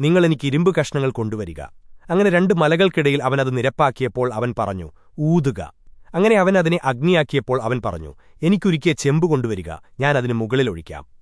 നിങ്ങളെനിക്ക് ഇരുമ്പ് കഷ്ണങ്ങൾ കൊണ്ടുവരിക. അങ്ങനെ രണ്ട് മലകൾക്കിടയിൽ അവൻ അത് നിരപ്പാക്കിയപ്പോൾ അവൻ പറഞ്ഞു ഊതുക. അങ്ങനെ അവൻ അതിനെ അഗ്നിയാക്കിയപ്പോൾ അവൻ പറഞ്ഞു എനിക്കൊരുക്കിയ ചെമ്പ് കൊണ്ടുവരിക ഞാൻ അതിന് മുകളിലൊഴിക്കാം